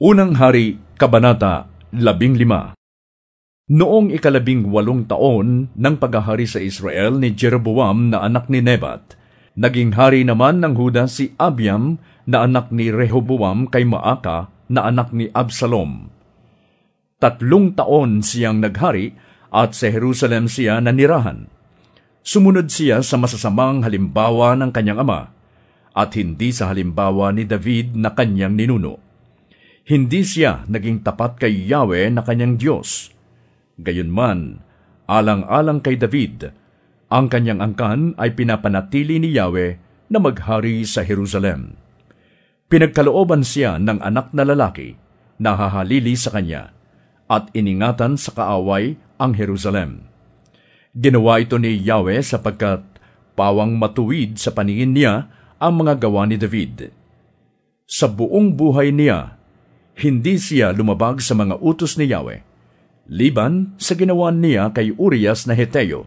Unang Hari, Kabanata 15 Noong ikalabing walong taon ng paghahari sa Israel ni Jeroboam na anak ni Nebat, naging hari naman ng Huda si Abiam na anak ni Rehoboam kay Maaka na anak ni Absalom. Tatlong taon siyang naghari at sa Jerusalem siya nanirahan. Sumunod siya sa masasamang halimbawa ng kanyang ama at hindi sa halimbawa ni David na kanyang ninuno hindi siya naging tapat kay Yahweh na kanyang Diyos. Gayunman, alang-alang kay David, ang kanyang angkan ay pinapanatili ni Yahweh na maghari sa Jerusalem. Pinagkalooban siya ng anak na lalaki na hahalili sa kanya at iningatan sa kaaway ang Jerusalem. Ginawa ito ni Yahweh sapagkat pawang matuwid sa paningin niya ang mga gawa ni David. Sa buong buhay niya, hindi siya lumabag sa mga utos ni Yahweh. Liban sa ginawa niya kay Urias na Heteo.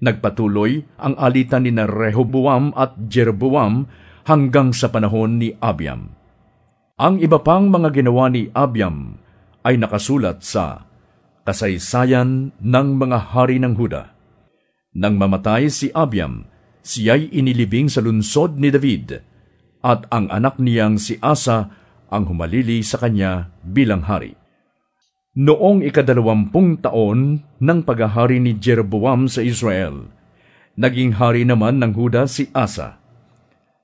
Nagpatuloy ang alitan ni Rehoboam at Jeroboam hanggang sa panahon ni Abiam. Ang iba pang mga ginawa ni Abiam ay nakasulat sa kasaysayan ng mga hari ng Huda. Nang mamatay si Abiam, siya'y inilibing sa lunsod ni David, at ang anak niyang si Asa ang humalili sa kanya bilang hari. Noong ikadalawampung taon ng paghahari ni Jeroboam sa Israel, naging hari naman ng Huda si Asa.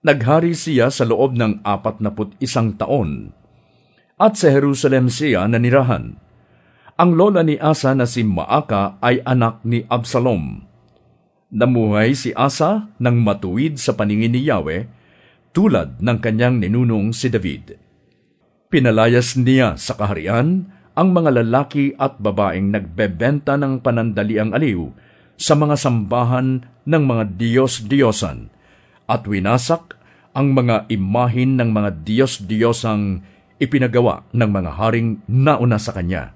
Naghari siya sa loob ng apat naput isang taon, at sa Jerusalem siya nanirahan. Ang lola ni Asa na si Maaka ay anak ni Absalom. Namuhay si Asa ng matuwid sa paningin ni Yahweh, tulad ng kanyang ninunong si David. Pinalayas niya sa kaharian ang mga lalaki at babaeng nagbebenta ng panandaliang aliw sa mga sambahan ng mga Diyos-Diyosan at winasak ang mga imahin ng mga Diyos-Diyosang ipinagawa ng mga haring nauna sa kanya.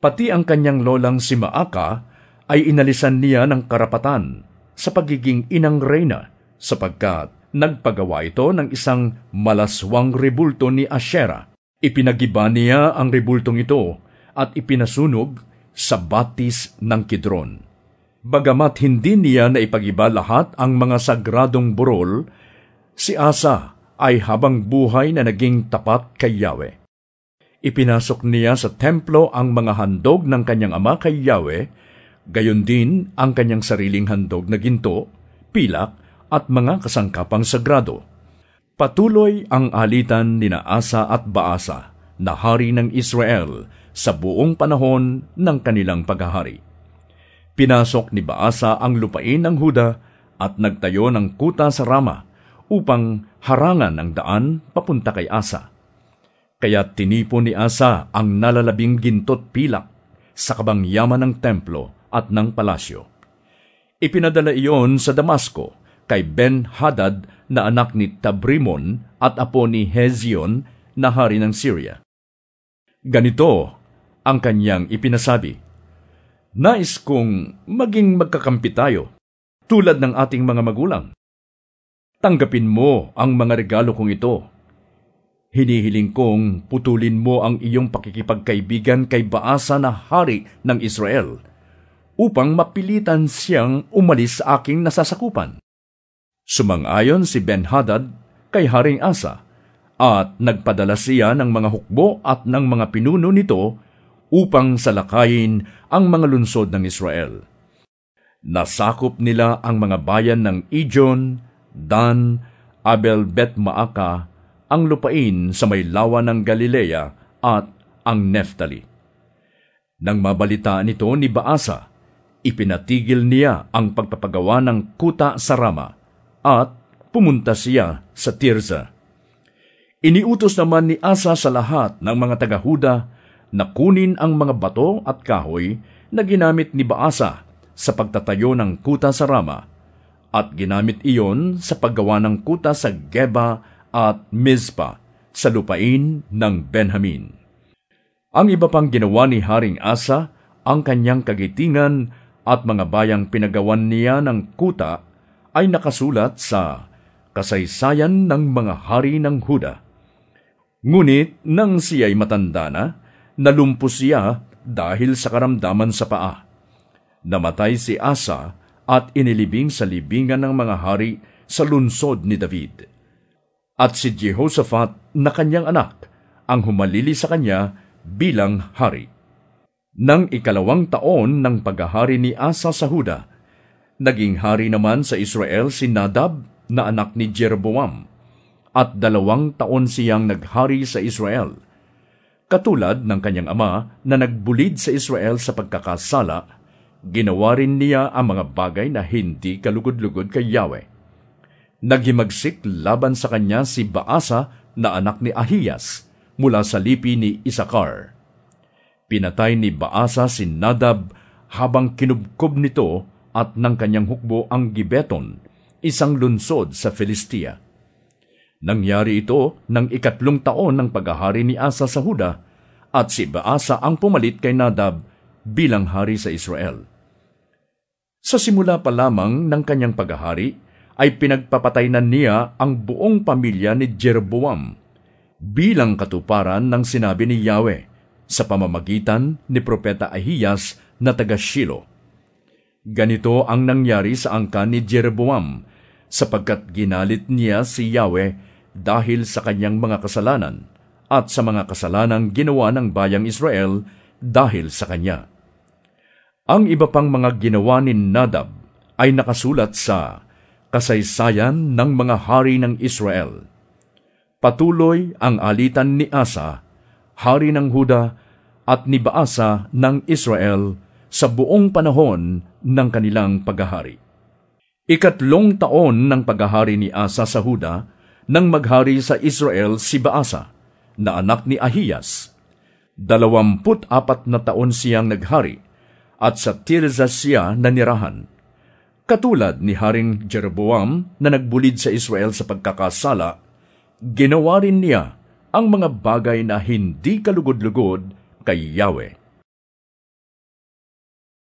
Pati ang kanyang lolang si Maaka ay inalisan niya ng karapatan sa pagiging inang reyna sapagkat nagpagawa ito ng isang malaswang rebulto ni Asherah Ipinagiba niya ang rebultong ito at ipinasunog sa batis ng Kidron. Bagamat hindi niya na ipagiba lahat ang mga sagradong burol, si Asa ay habang buhay na naging tapat kay Yahweh. Ipinasok niya sa templo ang mga handog ng kanyang ama kay Yahweh, gayon din ang kanyang sariling handog na ginto, pilak at mga kasangkapang sagrado Patuloy ang alitan ni Naasa at Baasa na hari ng Israel sa buong panahon ng kanilang paghahari. Pinasok ni Baasa ang lupain ng Huda at nagtayo ng kuta sa Rama upang harangan ang daan papunta kay Asa. Kaya tinipon ni Asa ang nalalabing gintot pilak sa kabangyaman ng templo at ng palasyo. Ipinadala iyon sa Damasco kay Ben-Hadad na anak ni Tabrimon at apo ni Hezion na hari ng Syria. Ganito ang kanyang ipinasabi, Nais kong maging magkakampi tayo, tulad ng ating mga magulang. Tanggapin mo ang mga regalo kong ito. Hinihiling kong putulin mo ang iyong pakikipagkaibigan kay Baasa na hari ng Israel, upang mapilitan siyang umalis sa aking nasasakupan. Sumang-ayon si Ben-Hadad kay Haring Asa at nagpadala siya ng mga hukbo at ng mga pinuno nito upang salakayin ang mga lunsod ng Israel. Nasakop nila ang mga bayan ng Ijon, Dan, Abel Bet Maaka, ang lupain sa may lawa ng Galilea at ang Neftali. Nang mabalita nito ni Baasa, ipinatigil niya ang pagpapagawa ng kuta sa Rama at pumunta siya sa Tirza. Iniutos naman ni Asa sa lahat ng mga taga-Huda na kunin ang mga bato at kahoy na ginamit ni Baasa sa pagtatayo ng kuta sa Rama at ginamit iyon sa paggawa ng kuta sa Geba at Mizpa sa lupain ng Benjamin. Ang iba pang ginawa ni Haring Asa ang kanyang kagitingan at mga bayang pinagawan niya ng kuta ay nakasulat sa Kasaysayan ng mga Hari ng Huda. Ngunit nang siya'y matanda na, nalumpos siya dahil sa karamdaman sa paa. Namatay si Asa at inilibing sa libingan ng mga hari sa lunsod ni David. At si Jehoshaphat na kanyang anak ang humalili sa kanya bilang hari. Nang ikalawang taon ng paghahari ni Asa sa Huda, naging hari naman sa Israel si Nadab na anak ni Jeroboam, at dalawang taon siyang naghari sa Israel. Katulad ng kanyang ama na nagbulid sa Israel sa pagkakasala, ginawa rin niya ang mga bagay na hindi kalugod-lugod kay Yahweh. Naghimagsik laban sa kanya si Baasa na anak ni Ahiyas mula sa lipi ni Isakar Pinatay ni Baasa si Nadab habang kinubkob nito at ng kanyang hukbo ang Gibeton, isang lunsod sa Filistia. Nangyari ito ng ikatlong taon ng paghahari ni Asa sa Huda at si Baasa ang pumalit kay Nadab bilang hari sa Israel. Sa simula pa lamang ng kanyang paghahari ay pinagpapatay na niya ang buong pamilya ni Jeroboam bilang katuparan ng sinabi ni Yahweh sa pamamagitan ni Propeta Ahiyas na taga Shilo. Ganito ang nangyari sa angkan ni Jeroboam sapagkat ginalit niya si Yahweh dahil sa kanyang mga kasalanan at sa mga kasalanang ginawa ng bayang Israel dahil sa kanya. Ang iba pang mga ginawa ni Nadab ay nakasulat sa kasaysayan ng mga hari ng Israel. Patuloy ang alitan ni Asa hari ng Huda at ni Baasa ng Israel sa buong panahon ng kanilang paghahari. Ikatlong taon ng paghahari ni Asa sa Huda nang maghari sa Israel si Baasa na anak ni Ahiyas. Dalawamput apat na taon siyang naghari at sa Tirza siya nanirahan. Katulad ni Haring Jeroboam na nagbulid sa Israel sa pagkakasala, ginawa rin niya ang mga bagay na hindi kalugod-lugod kay Yahweh.